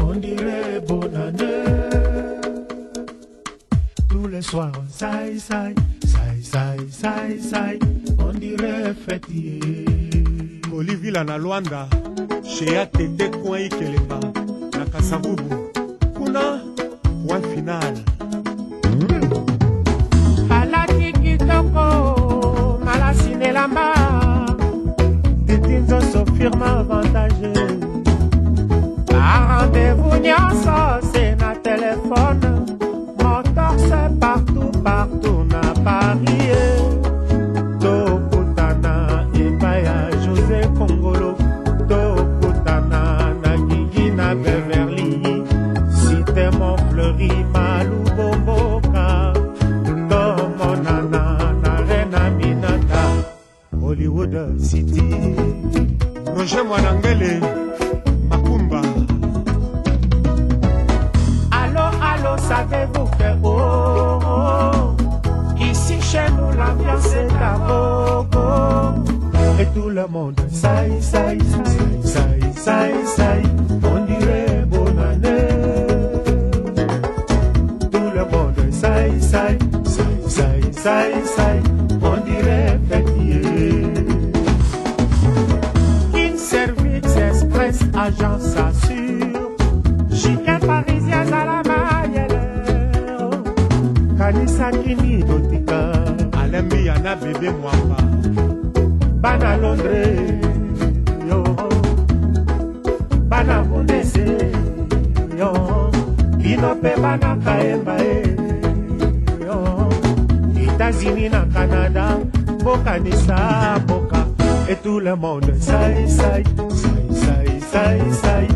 on dirait bonne année. Tous les soirs, on saï, saï, saï, saï, saï, on dirait fêtier. kolivila na lwanda shea tete coin ikelemba na kasavubu kuna point final alaki kitoko malasi nelamba titi nzoso firme avantage nyonso se na telefone motorse partout partout na paris. Tokutana epai ya josé kongolo tokutana na gigi na beverly cité monfleuri malubomboka tomonana na rena minata hollywood city. Roger mwanangele tout le monde saï, saï, saï, saï, saï, on dirait bonne année. Tout le monde saï, saï, saï, saï, saï, on dirait fêtier. Une service express, agence assure. Chien parisien à la mayele. Kanisaki ni dotika. alembi yana bebe mwamba bana londre yo. Bana monese yo. Bino mpe bana kaemba e yo. Etats-unis na canada mbokanisa mboka. Et tout le monde sai sai sai sai sai sai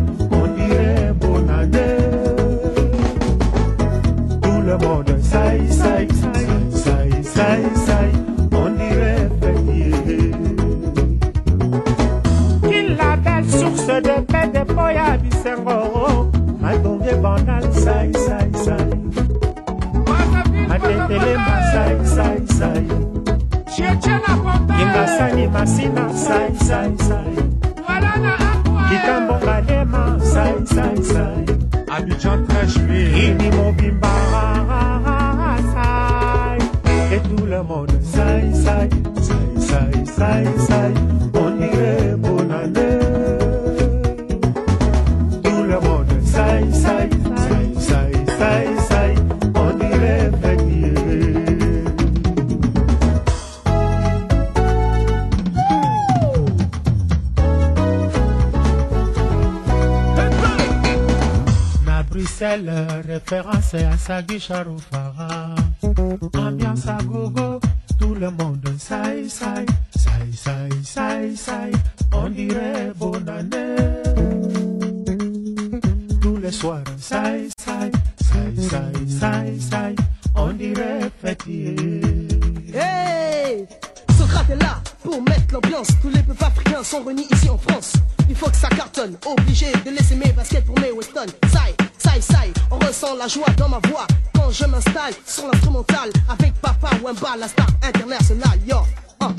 Ini mobimba saï. Et tout le monde saï saï saï saï saï saï. On dirait Bruxelles, référence à Sagi Charoufara. Ambiance à gogo, tout le monde saï saï, saï saï saï. On dirait bonne année. Tous les soirs, saï saï, saï saï saï saï. On dirait fêtier. Hey Socrate est là pour mettre l'ambiance. Tous les peuples africains sont réunis ici en France. Il faut que ça cartonne. Obligé de laisser mes baskets pour mes Weston. Saï, saï, saï. On ressent la joie dans ma voix quand je m'installe sur l'instrumental avec Papa Wemba, la star internationale. Yo. Hein.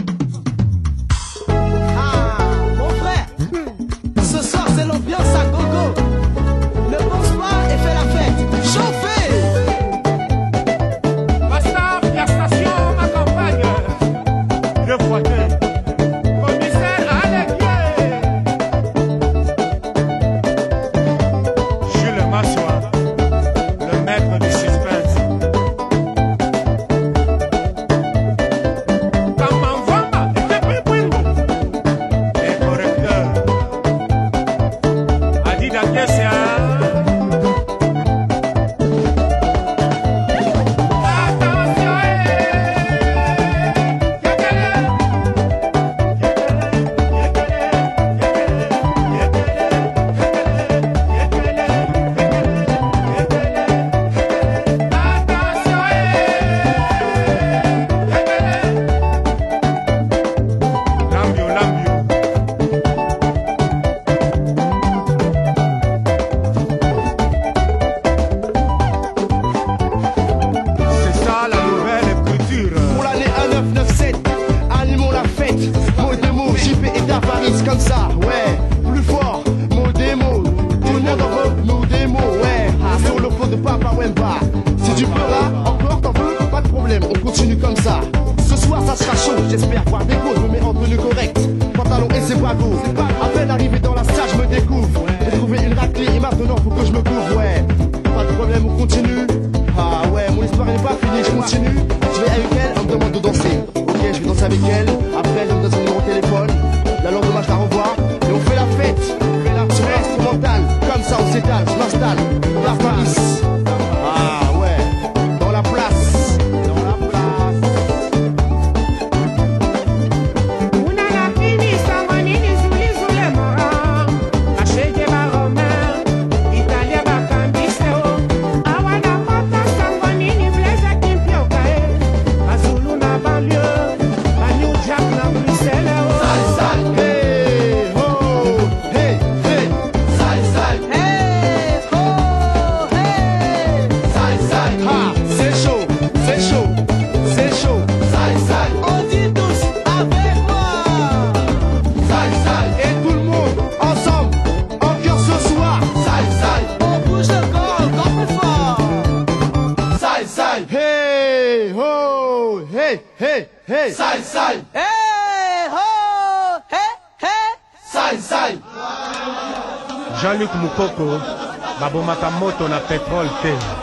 comme ça, ouais. Plus fort, mon démo. Tout le monde en veut, nos démos, ouais. Ah, sur le pot de Papa Wemba. Si tu peux là, encore t'en veux, pas de problème, on continue comme ça. Ce soir, ça sera chaud, j'espère voir des causes, mais en tenue correcte. Pantalon et ses bras. À peine arrivé dans la salle, je me découvre. J'ai trouvé une raclée et maintenant faut que je me couvre, ouais. Pas de problème, on continue. Ah ouais, mon histoire n'est pas finie, je continue. Je vais avec elle, elle me demande de danser. Ok, je vais danser avec elle. Après, je me danse comme ça, on s'étale, hey, hey, hey. Hey, ho, hey, hey. Jean-Luc Mukoko babomaka moto na pétrole te